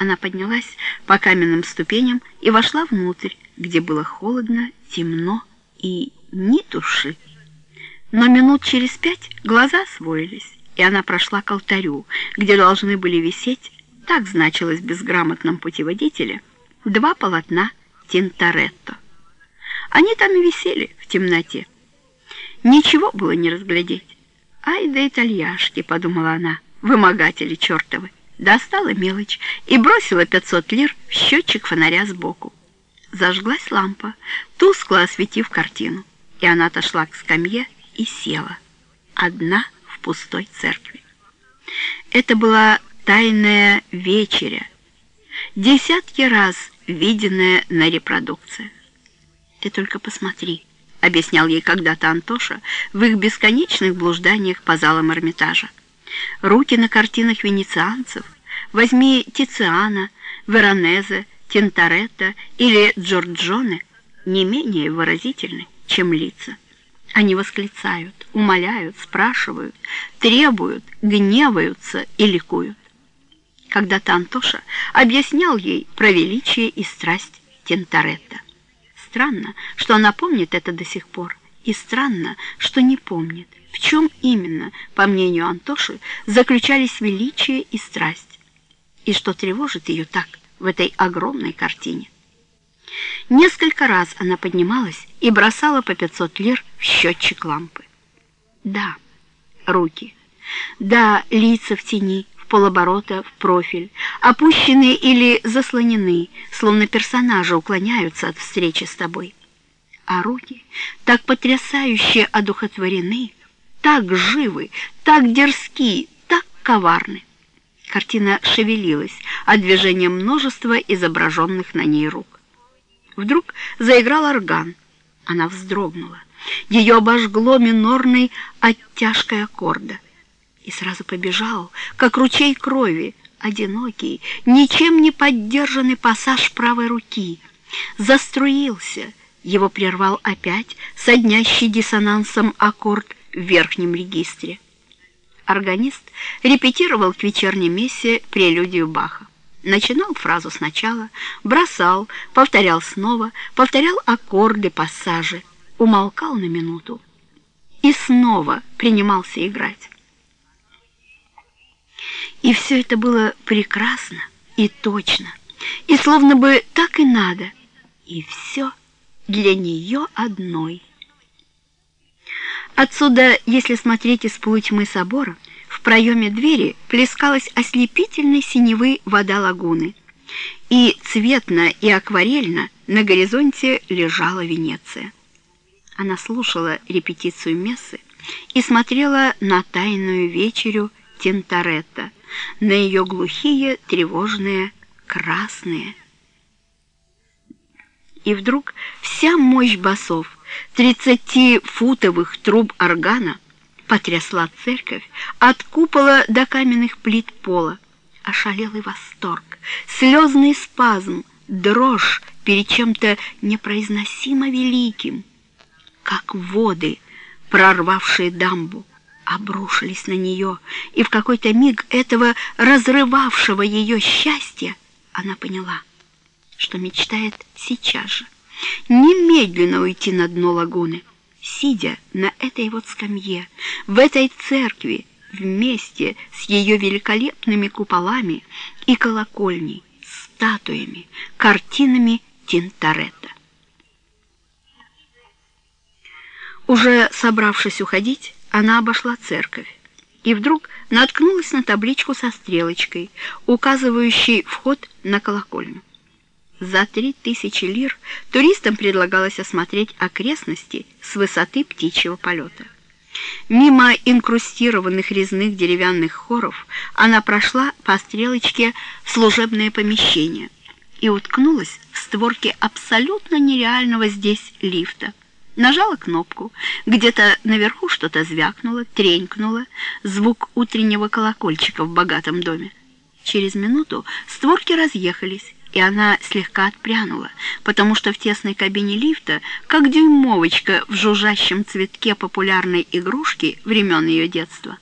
Она поднялась по каменным ступеням и вошла внутрь, где было холодно, темно и ни души. Но минут через пять глаза освоились, и она прошла к алтарю, где должны были висеть, так значилось в безграмотном путеводителе, два полотна Тинторетто. Они там и висели в темноте. Ничего было не разглядеть. «Ай да итальяшки», — подумала она, — «вымогатели чертовы». Достала мелочь и бросила 500 лир в счетчик фонаря сбоку. Зажглась лампа, тускло осветив картину, и она отошла к скамье и села, одна в пустой церкви. Это была тайная вечеря, десятки раз виденная на репродукции. «Ты только посмотри», — объяснял ей когда-то Антоша в их бесконечных блужданиях по залам Эрмитажа. «Руки на картинах венецианцев, возьми Тициана, Веронезе, Тинторетто или Джорджоне, не менее выразительны, чем лица. Они восклицают, умоляют, спрашивают, требуют, гневаются и ликуют. Когда-то Антоша объяснял ей про величие и страсть Тинторетто. Странно, что она помнит это до сих пор, и странно, что не помнит, в чем именно, по мнению Антоши, заключались величие и страсть, и что тревожит ее так в этой огромной картине. Несколько раз она поднималась и бросала по 500 лир в счетчик лампы. Да, руки, да, лица в тени, полоборота в профиль, опущенные или заслонены, словно персонажи уклоняются от встречи с тобой. А руки так потрясающе одухотворены, так живы, так дерзки, так коварны. Картина шевелилась от движения множества изображенных на ней рук. Вдруг заиграл орган. Она вздрогнула. Ее обожгло минорной оттяжкой аккорда и сразу побежал, как ручей крови, одинокий, ничем не поддержанный пассаж правой руки. Заструился, его прервал опять соднящий диссонансом аккорд в верхнем регистре. Органист репетировал к вечерней мессе прелюдию Баха. Начинал фразу сначала, бросал, повторял снова, повторял аккорды, пассажи, умолкал на минуту и снова принимался играть. И все это было прекрасно и точно, и словно бы так и надо, и все для нее одной. Отсюда, если смотреть из полутьмы собора, в проеме двери плескалась ослепительной синевы вода лагуны, и цветно и акварельно на горизонте лежала Венеция. Она слушала репетицию мессы и смотрела на тайную вечерю Тинторетто, на ее глухие, тревожные, красные. И вдруг вся мощь басов, тридцатифутовых труб органа, потрясла церковь от купола до каменных плит пола. Ошалелый восторг, слезный спазм, дрожь перед чем-то непроизносимо великим, как воды, прорвавшие дамбу обрушились на нее, и в какой-то миг этого разрывавшего ее счастья она поняла, что мечтает сейчас же, немедленно уйти на дно лагуны, сидя на этой вот скамье, в этой церкви, вместе с ее великолепными куполами и колокольней, статуями, картинами Тинторетто. Уже собравшись уходить, она обошла церковь и вдруг наткнулась на табличку со стрелочкой, указывающей вход на колокольню. За три тысячи лир туристам предлагалось осмотреть окрестности с высоты птичьего полета. Мимо инкрустированных резных деревянных хоров она прошла по стрелочке в служебное помещение и уткнулась в створки абсолютно нереального здесь лифта. Нажала кнопку. Где-то наверху что-то звякнуло, тренькнуло. Звук утреннего колокольчика в богатом доме. Через минуту створки разъехались, и она слегка отпрянула, потому что в тесной кабине лифта, как дюймовочка в жужжащем цветке популярной игрушки времен ее детства,